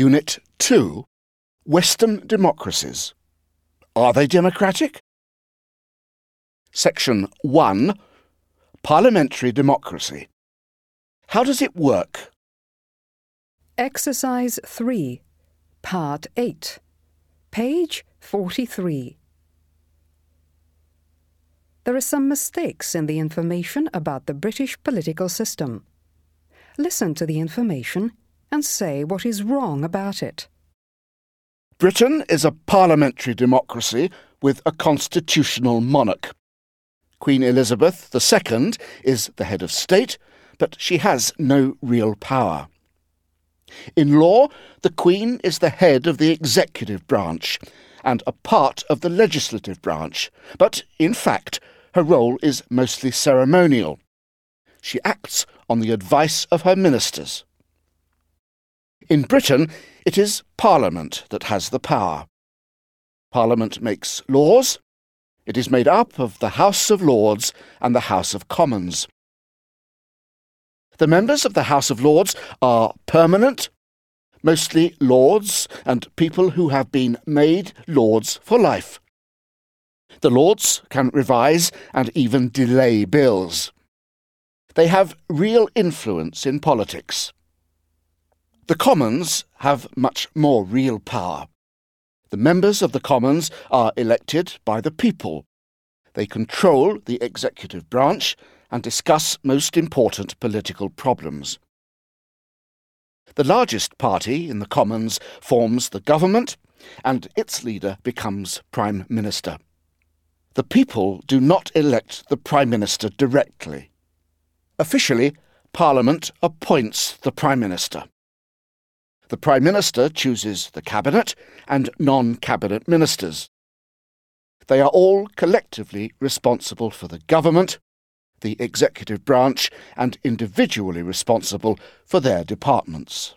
Unit 2 Western Democracies. Are they democratic? Section 1 Parliamentary Democracy. How does it work? Exercise 3, Part 8, page 43. There are some mistakes in the information about the British political system. Listen to the information and say what is wrong about it. Britain is a parliamentary democracy with a constitutional monarch. Queen Elizabeth II is the head of state, but she has no real power. In law, the Queen is the head of the executive branch and a part of the legislative branch, but in fact, her role is mostly ceremonial. She acts on the advice of her ministers. In Britain, it is Parliament that has the power. Parliament makes laws. It is made up of the House of Lords and the House of Commons. The members of the House of Lords are permanent, mostly lords and people who have been made lords for life. The lords can revise and even delay bills. They have real influence in politics. The Commons have much more real power. The members of the Commons are elected by the people. They control the executive branch and discuss most important political problems. The largest party in the Commons forms the government, and its leader becomes Prime Minister. The people do not elect the Prime Minister directly. Officially, Parliament appoints the Prime Minister. The Prime Minister chooses the Cabinet and non Cabinet ministers. They are all collectively responsible for the government, the executive branch, and individually responsible for their departments.